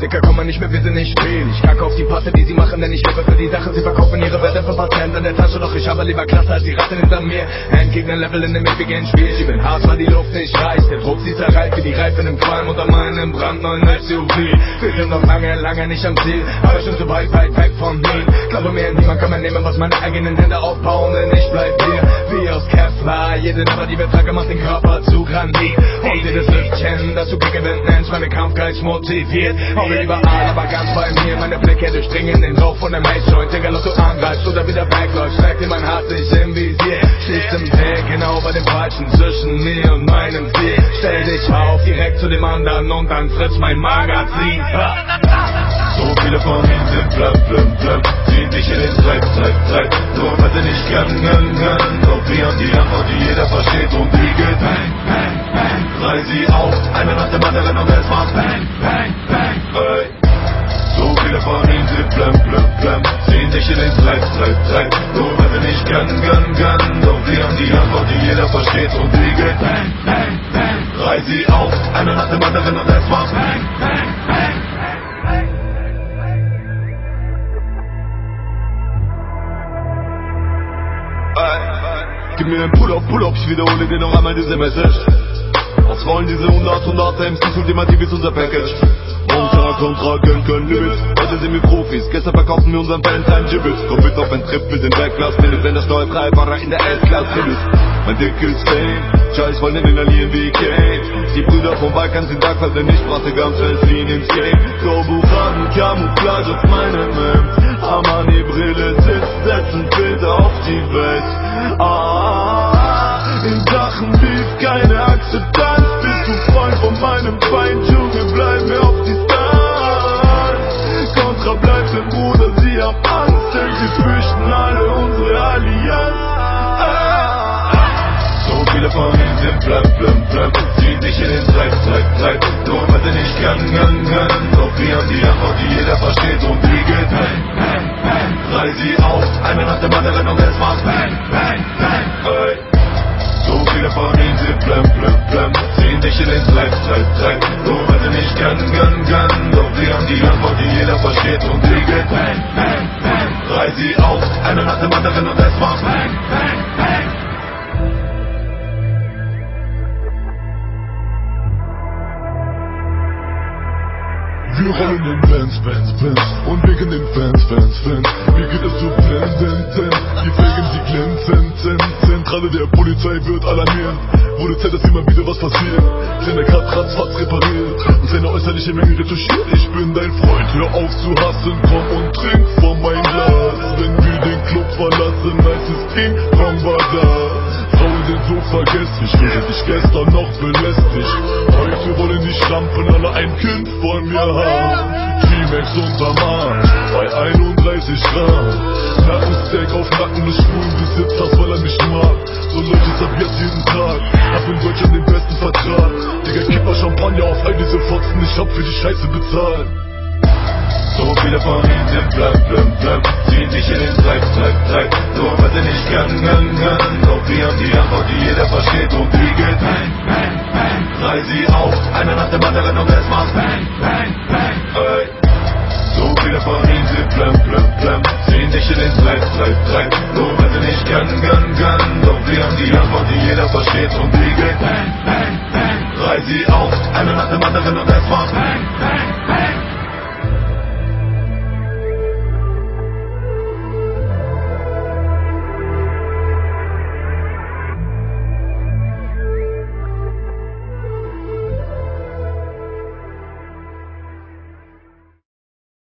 Dicker, komm mal nicht mehr, wir sind nicht viel. Ich kacke auf die Patte, die sie machen, denn ich lebe für die Sache. Sie verkaufen ihre Werte für Patient in der Tasche, doch ich habe lieber Klasse als die Ratten hinter mir. Endgegner Level in dem ewigen Spiel. Ich bin hart, weil die Luft nicht reißt. Der Druck, sie zerreißt wie die Reifen im Qualm unter meinem brandneuen SUV. Wir sind noch lange, lange nicht am Ziel, aber schon so weit, weit weg von mir. Glaube mir, niemand kann mir nehmen, was meine eigenen Hände aufbauen, denn ich bleib hier wie aus Kevlar. Jede Nummer, die wir tragen, macht den Körper zu Granit. Und jedes Lüftchen, das du meine Kampfgeist motiviert. Auch überall, aber ganz bei mir, meine Blicke durchdringen den Rauch von der Mace-Joint. Egal, ob du angreifst oder wieder wegläufst, zeigt dir mein Herz nicht im Visier. Schlicht im Weg, genau bei dem Falschen zwischen mir und meinem Ziel. Stell dich auf, direkt zu dem anderen und dann frisst mein Magazin. So viele von sind blöd, blöd, blöd Ziehen dich in den Dreck, Dreck, Dreck Nur weil sie nicht können, können, können Doch wir haben die Viele von ihnen sind blöd, blöd, blöd Ziehen dich in den Dreck, Dreck, Dreck. Nur weil sie nicht können, können, können Doch wir haben die Antwort, die jeder versteht. Und die geht bang, bang, bang. Reiß sie auf, eine nach dem anderen und es macht bang, bang, bang. Gib mir einen Pull-up, Pull-up, ich wiederhole dir noch einmal diese Message. Ausrollen diese 100, 100 MCs, ultimativ ist unser Package. Unter Kontra, Gönn, Gönn, Limits. Heute sind wir Profis, gestern verkaufen wir unseren Fans ein Gibbet. Komm mit auf ein Trip, wir sind Backclass, Minute, wenn der Steuerfahrer in der S-Klasse ist. Mein Dick ist Fame, Scheiß wollen inhalieren wie Kane. Die Brüder vom Balkan sind da, weil ich brachte ganz fliehen ins Game. So Buchaden, Camouflage auf meinem Hemd. Armani-Brille sitzt, setzen Filter auf die Welt. Ah, in Sachen Beef keine Akzeptanz. Meinem Feind, Junge, bleib mir auf Distanz. Contra bleibt im Bruder, sie haben Angst, denn sie fürchten alle unsere Allianz. So viele von ihnen sind blöd, blöd, blöd Ziehen sich in den Dreck, Dreck, Dreck Nur weil sie nicht können, können, können Doch wir haben die Antwort, die jeder versteht Und die geht bang, bang, bang Reiß sie auf, eine nach dem anderen und es macht bang, bang, bang Ey. So viele von ihnen sind blöd, blöd, blöd Ziehen sich in den Dreck Jeder versteht Und geht bang, bang, bang. Reiß sie auf, eine nach dem anderen und es macht bang, bang, bang. Wir rollen den Bands, Bands, Bands und wegen den Fans, Fans, Fans. Mir geht es so blendend, die Felgen, die glänzen, Zentrale der Polizei wird alarmiert. Wurde Zeit, dass immer wieder was passiert. Kleiner Cut, ratzfatz repariert und seine äußerliche Menge retuschiert. Ich bin dein Freund, hör auf zu hassen, komm und trink von meinem Glas. Wenn wir den Club verlassen, nices Team, komm war da. Frauen sind so vergesslich, wurde dich gestern noch belästigt. Heute wollen die Schlampen alle ein Kind von mir haben. G-Max unterm Arsch, bei 31 Grad. Nackensteak auf Nacken des schwulen Besitzers, weil er mich mag. Jetzt jeden Tag, hab in Deutschland den besten Vertrag. Digga, kipp mal Champagner auf all diese Fotzen, ich hab für die Scheiße bezahlt. So viele von ihnen blöd, blöd, blöd Ziehen sich in den Dreck, Dreck, Dreck. Nur weil sie nicht können, können, können Doch wir haben die Antwort, die jeder versteht. Und die geht bang, bang, bang Reiß sie auf, einer nach dem anderen und es macht. Bang, bang, bang Ey. So viele von ihnen blöd, blöd, blöd Ziehen sich in den Dreck, Dreck, Dreck. Nur weil sie nicht können, können, versteht Und die geht bang, bang, bang. Reiß sie auf, einer nach dem anderen und es macht bang, bang